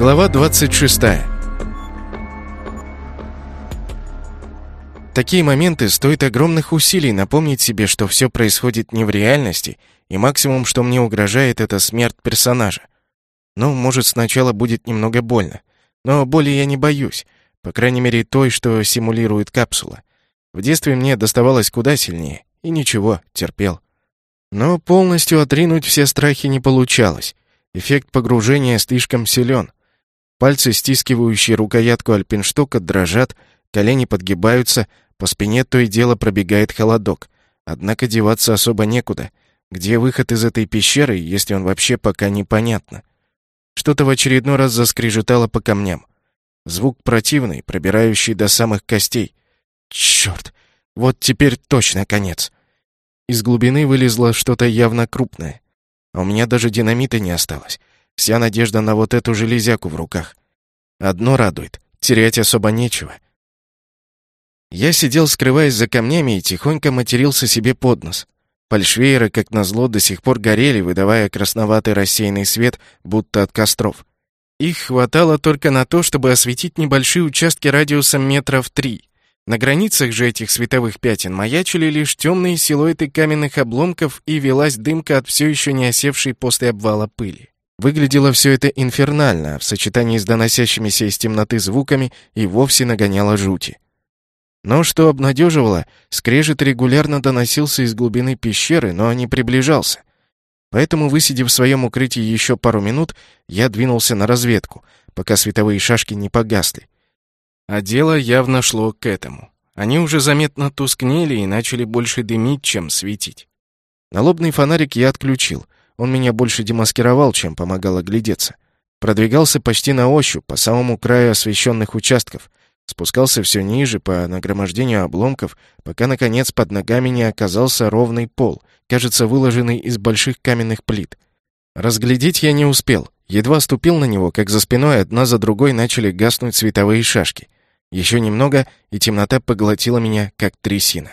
Глава 26. Такие моменты стоят огромных усилий напомнить себе, что все происходит не в реальности, и максимум, что мне угрожает, это смерть персонажа. Ну, может, сначала будет немного больно. Но боли я не боюсь. По крайней мере, той, что симулирует капсула. В детстве мне доставалось куда сильнее. И ничего, терпел. Но полностью отринуть все страхи не получалось. Эффект погружения слишком силен. Пальцы, стискивающие рукоятку альпинштока, дрожат, колени подгибаются, по спине то и дело пробегает холодок. Однако деваться особо некуда. Где выход из этой пещеры, если он вообще пока непонятно? Что-то в очередной раз заскрежетало по камням. Звук противный, пробирающий до самых костей. Черт! Вот теперь точно конец. Из глубины вылезло что-то явно крупное. А у меня даже динамита не осталось. Вся надежда на вот эту железяку в руках. Одно радует — терять особо нечего. Я сидел, скрываясь за камнями, и тихонько матерился себе под нос. Фальшвейеры, как назло, до сих пор горели, выдавая красноватый рассеянный свет, будто от костров. Их хватало только на то, чтобы осветить небольшие участки радиусом метров три. На границах же этих световых пятен маячили лишь темные силуэты каменных обломков и велась дымка от все еще не осевшей после обвала пыли. Выглядело все это инфернально, в сочетании с доносящимися из темноты звуками и вовсе нагоняло жути. Но что обнадеживало, скрежет регулярно доносился из глубины пещеры, но не приближался. Поэтому, высидев в своем укрытии еще пару минут, я двинулся на разведку, пока световые шашки не погасли. А дело явно шло к этому. Они уже заметно тускнели и начали больше дымить, чем светить. Налобный фонарик я отключил. Он меня больше демаскировал, чем помогал оглядеться. Продвигался почти на ощупь, по самому краю освещенных участков. Спускался все ниже, по нагромождению обломков, пока, наконец, под ногами не оказался ровный пол, кажется, выложенный из больших каменных плит. Разглядеть я не успел. Едва ступил на него, как за спиной одна за другой начали гаснуть световые шашки — еще немного, и темнота поглотила меня, как трясина.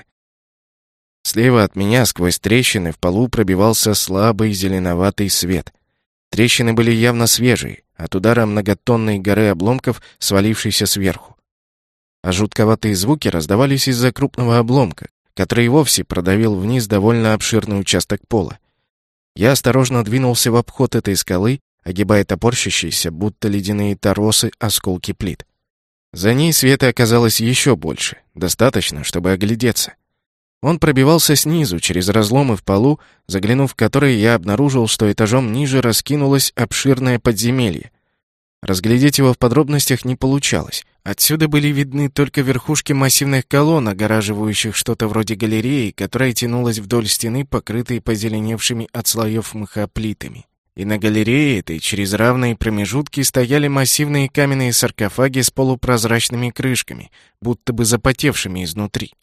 Слева от меня, сквозь трещины, в полу пробивался слабый зеленоватый свет. Трещины были явно свежие, от удара многотонной горы обломков, свалившейся сверху. А жутковатые звуки раздавались из-за крупного обломка, который вовсе продавил вниз довольно обширный участок пола. Я осторожно двинулся в обход этой скалы, огибая топорщащиеся, будто ледяные торосы, осколки плит. За ней света оказалось еще больше, достаточно, чтобы оглядеться. Он пробивался снизу, через разломы в полу, заглянув в которые я обнаружил, что этажом ниже раскинулось обширное подземелье. Разглядеть его в подробностях не получалось. Отсюда были видны только верхушки массивных колонн, огораживающих что-то вроде галереи, которая тянулась вдоль стены, покрытой позеленевшими от слоев мха плитами. И на галерее этой через равные промежутки стояли массивные каменные саркофаги с полупрозрачными крышками, будто бы запотевшими изнутри.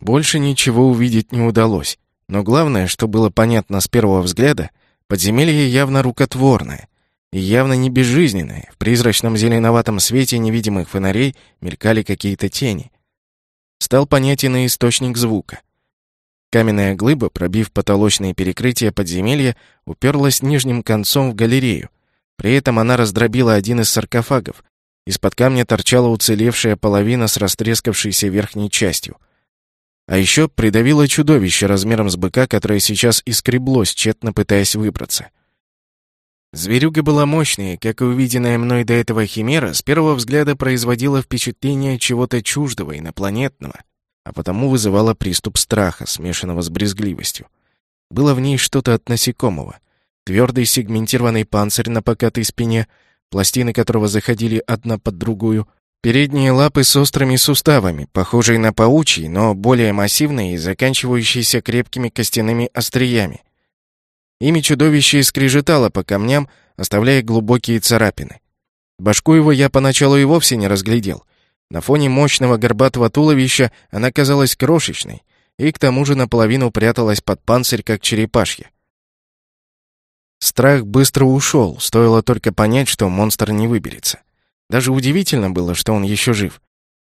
Больше ничего увидеть не удалось, но главное, что было понятно с первого взгляда, подземелье явно рукотворное и явно не безжизненное. В призрачном зеленоватом свете невидимых фонарей мелькали какие-то тени. Стал понятен и источник звука — Каменная глыба, пробив потолочные перекрытия подземелья, уперлась нижним концом в галерею. При этом она раздробила один из саркофагов. Из-под камня торчала уцелевшая половина с растрескавшейся верхней частью. А еще придавило чудовище размером с быка, которое сейчас искреблось, тщетно пытаясь выбраться. Зверюга была мощная, как и увиденная мной до этого химера, с первого взгляда производила впечатление чего-то чуждого, инопланетного — а потому вызывала приступ страха, смешанного с брезгливостью. Было в ней что-то от насекомого. Твердый сегментированный панцирь на покатой спине, пластины которого заходили одна под другую, передние лапы с острыми суставами, похожие на паучьи, но более массивные и заканчивающиеся крепкими костяными остриями. Ими чудовище скрежетало по камням, оставляя глубокие царапины. Башку его я поначалу и вовсе не разглядел — на фоне мощного горбатого туловища она казалась крошечной и к тому же наполовину пряталась под панцирь, как черепашья. Страх быстро ушел, стоило только понять, что монстр не выберется. Даже удивительно было, что он еще жив.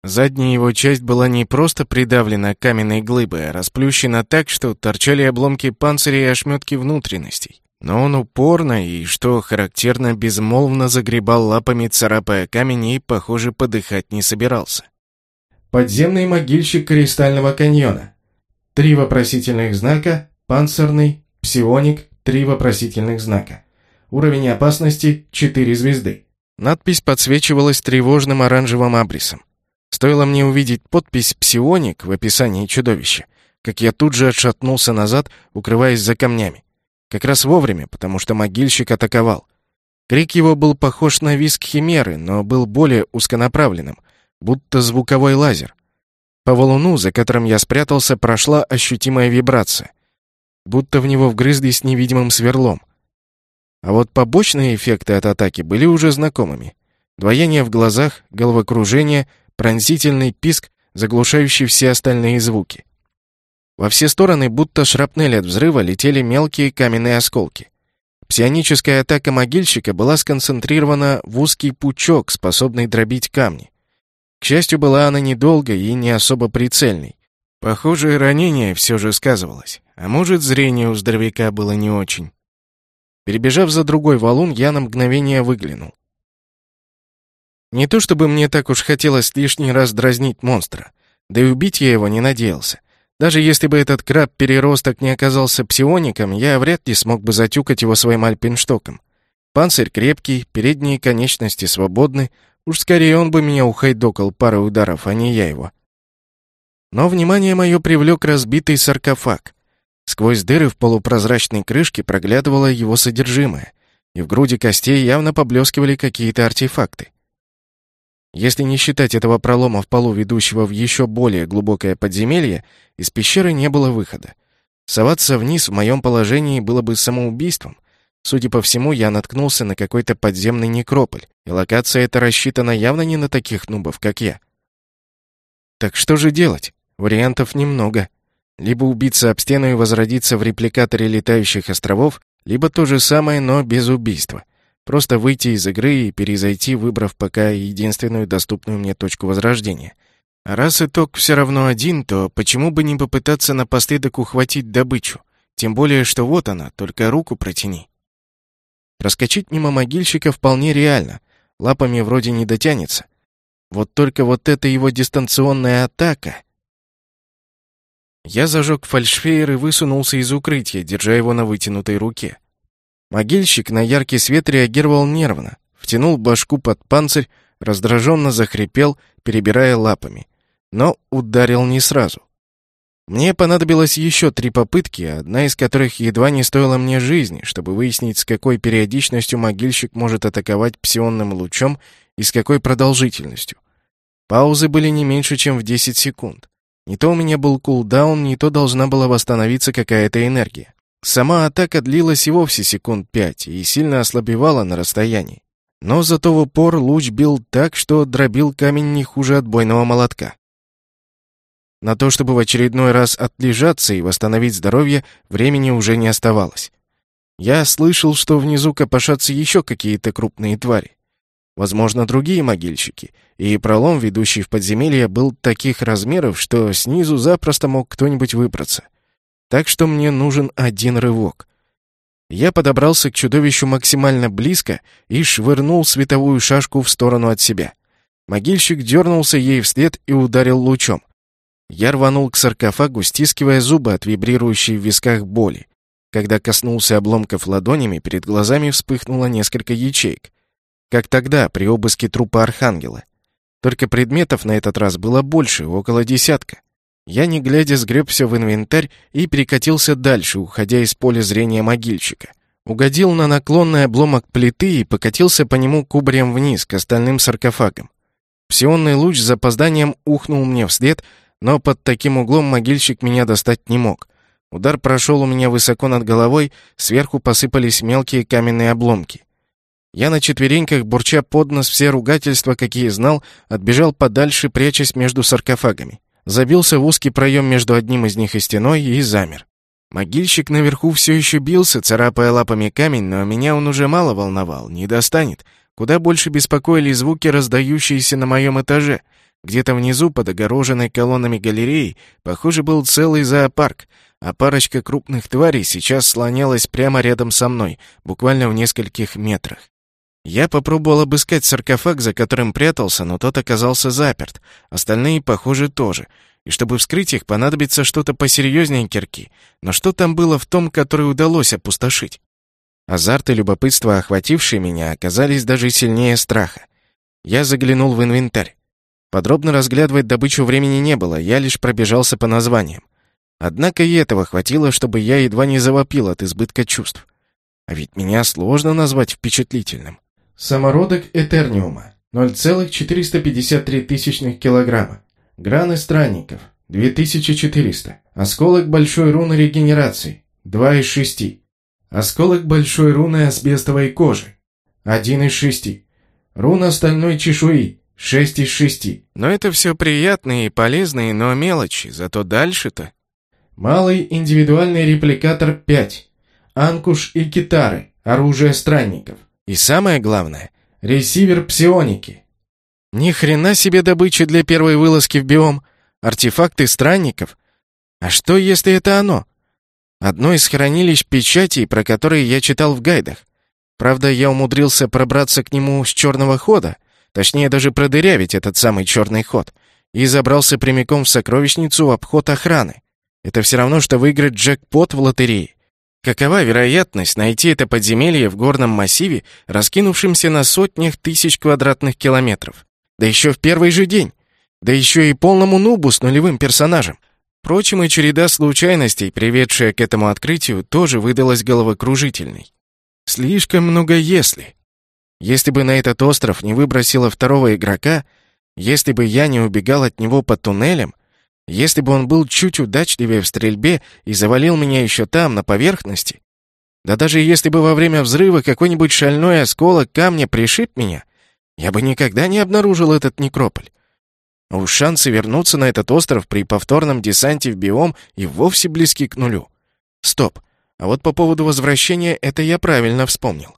Задняя его часть была не просто придавлена каменной глыбой, а расплющена так, что торчали обломки панциря и ошметки внутренностей. Но он упорно и, что характерно, безмолвно загребал лапами, царапая камень и, похоже, подыхать не собирался. Подземный могильщик Кристального каньона. Три вопросительных знака, панцирный, псионик, три вопросительных знака. Уровень опасности 4 звезды. Надпись подсвечивалась тревожным оранжевым абрисом. Стоило мне увидеть подпись «Псионик» в описании чудовища, как я тут же отшатнулся назад, укрываясь за камнями. Как раз вовремя, потому что могильщик атаковал. Крик его был похож на визг химеры, но был более узконаправленным, будто звуковой лазер. По валуну, за которым я спрятался, прошла ощутимая вибрация, будто в него вгрызлись невидимым сверлом. А вот побочные эффекты от атаки были уже знакомыми. Двоение в глазах, головокружение, пронзительный писк, заглушающий все остальные звуки. Во все стороны, будто шрапнель от взрыва, летели мелкие каменные осколки. Псионическая атака могильщика была сконцентрирована в узкий пучок, способный дробить камни. К счастью, была она недолгой и не особо прицельной. Похоже, ранение все же сказывалось. А может, зрение у здоровяка было не очень. Перебежав за другой валун, я на мгновение выглянул. Не то чтобы мне так уж хотелось лишний раз дразнить монстра, да и убить я его не надеялся. Даже если бы этот краб-переросток не оказался псиоником, я вряд ли смог бы затюкать его своим альпинштоком. Панцирь крепкий, передние конечности свободны, уж скорее он бы меня ухайдокал парой ударов, а не я его. Но внимание мое привлек разбитый саркофаг. Сквозь дыры в полупрозрачной крышке проглядывало его содержимое, и в груди костей явно поблескивали какие-то артефакты. Если не считать этого пролома в полу, ведущего в еще более глубокое подземелье, из пещеры не было выхода. Соваться вниз в моем положении было бы самоубийством. Судя по всему, я наткнулся на какой-то подземный некрополь, и локация эта рассчитана явно не на таких нубов, как я. Так что же делать? Вариантов немного. Либо убиться об стену и возродиться в репликаторе летающих островов, либо то же самое, но без убийства. Просто выйти из игры и перезайти, выбрав пока единственную доступную мне точку возрождения. А раз итог все равно один, то почему бы не попытаться напоследок ухватить добычу? Тем более, что вот она, только руку протяни. Проскочить мимо могильщика вполне реально. Лапами вроде не дотянется. Вот только вот эта его дистанционная атака... Я зажег фальшфейер и высунулся из укрытия, держа его на вытянутой руке. Могильщик на яркий свет реагировал нервно, втянул башку под панцирь, раздраженно захрипел, перебирая лапами. Но ударил не сразу. Мне понадобилось еще три попытки, одна из которых едва не стоила мне жизни, чтобы выяснить, с какой периодичностью могильщик может атаковать псионным лучом и с какой продолжительностью. Паузы были не меньше, чем в 10 секунд. Не то у меня был кулдаун, не то должна была восстановиться какая-то энергия. Сама атака длилась и вовсе секунд пять и сильно ослабевала на расстоянии. Но зато в упор луч бил так, что дробил камень не хуже отбойного молотка. На то, чтобы в очередной раз отлежаться и восстановить здоровье, времени уже не оставалось. Я слышал, что внизу копошатся еще какие-то крупные твари возможно, другие могильщики, и пролом, ведущий в подземелье, был таких размеров, что снизу запросто мог кто-нибудь выбраться. Так что мне нужен один рывок. Я подобрался к чудовищу максимально близко и швырнул световую шашку в сторону от себя. Могильщик дернулся ей вслед и ударил лучом. Я рванул к саркофагу, стискивая зубы от вибрирующей в висках боли. Когда коснулся обломков ладонями, перед глазами вспыхнуло несколько ячеек. Как тогда, при обыске трупа Архангела. Только предметов на этот раз было больше, около десятка. Я, не глядя, сгреб все в инвентарь и перекатился дальше, уходя из поля зрения могильщика. Угодил на наклонный обломок плиты и покатился по нему кубарем вниз, к остальным саркофагам. Псионный луч с запозданием ухнул мне вслед, но под таким углом могильщик меня достать не мог. Удар прошел у меня высоко над головой, сверху посыпались мелкие каменные обломки. Я на четвереньках, бурча под нос все ругательства, какие знал, отбежал подальше, прячась между саркофагами. Забился в узкий проем между одним из них и стеной и замер. Могильщик наверху все еще бился, царапая лапами камень, но меня он уже мало волновал, не достанет. Куда больше беспокоили звуки, раздающиеся на моем этаже. Где-то внизу, под огороженной колоннами галереей, похоже, был целый зоопарк, а парочка крупных тварей сейчас слонялась прямо рядом со мной, буквально в нескольких метрах. Я попробовал обыскать саркофаг, за которым прятался, но тот оказался заперт. Остальные, похоже, тоже. И чтобы вскрыть их, понадобится что-то посерьезнее кирки. Но что там было в том, который удалось опустошить? Азарт и любопытство, охватившие меня, оказались даже сильнее страха. Я заглянул в инвентарь. Подробно разглядывать добычу времени не было, я лишь пробежался по названиям. Однако и этого хватило, чтобы я едва не завопил от избытка чувств. А ведь меня сложно назвать впечатлительным. Самородок Этерниума 0,453 тысячных килограмма. Граны странников 2400. Осколок большой руны регенерации 2 из 6. Осколок большой руны асбестовой кожи 1 из 6. Руна стальной чешуи 6 из 6. Но это все приятные и полезные, но мелочи, зато дальше-то... Малый индивидуальный репликатор 5. Анкуш и китары, оружие странников. И самое главное, ресивер псионики. Ни хрена себе добыча для первой вылазки в биом. Артефакты странников. А что, если это оно? Одно из хранилищ печатей, про которые я читал в гайдах. Правда, я умудрился пробраться к нему с черного хода, точнее даже продырявить этот самый черный ход, и забрался прямиком в сокровищницу в обход охраны. Это все равно, что выиграть джекпот в лотерее. Какова вероятность найти это подземелье в горном массиве, раскинувшемся на сотнях тысяч квадратных километров? Да еще в первый же день. Да еще и полному нубу с нулевым персонажем. Впрочем, и череда случайностей, приведшая к этому открытию, тоже выдалась головокружительной. Слишком много «если». Если бы на этот остров не выбросило второго игрока, если бы я не убегал от него по туннелям, если бы он был чуть удачливее в стрельбе и завалил меня еще там, на поверхности, да даже если бы во время взрыва какой-нибудь шальной осколок камня пришиб меня, я бы никогда не обнаружил этот некрополь. А уж шансы вернуться на этот остров при повторном десанте в биом и вовсе близки к нулю. Стоп. А вот по поводу возвращения это я правильно вспомнил.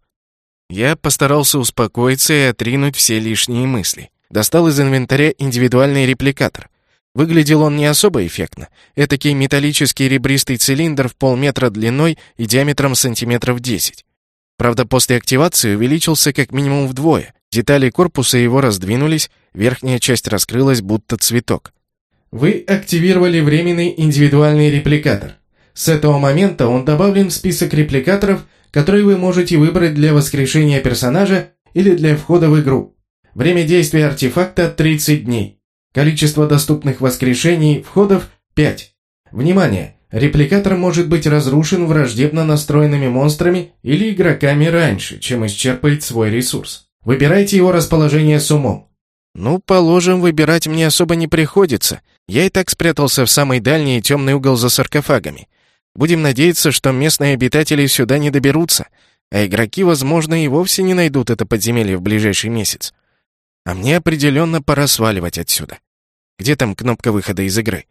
Я постарался успокоиться и отринуть все лишние мысли. Достал из инвентаря индивидуальный репликатор. Выглядел он не особо эффектно. Этакий металлический ребристый цилиндр в полметра длиной и диаметром сантиметров 10. Правда, после активации увеличился как минимум вдвое. Детали корпуса его раздвинулись, верхняя часть раскрылась, будто цветок. Вы активировали временный индивидуальный репликатор. С этого момента он добавлен в список репликаторов, которые вы можете выбрать для воскрешения персонажа или для входа в игру. Время действия артефакта 30 дней. Количество доступных воскрешений входов 5. Внимание! Репликатор может быть разрушен враждебно настроенными монстрами или игроками раньше, чем исчерпает свой ресурс. Выбирайте его расположение с умом. Ну, положим, выбирать мне особо не приходится. Я и так спрятался в самый дальний и темный угол за саркофагами. Будем надеяться, что местные обитатели сюда не доберутся, а игроки, возможно, и вовсе не найдут это подземелье в ближайший месяц. А мне определенно пора сваливать отсюда. Где там кнопка выхода из игры?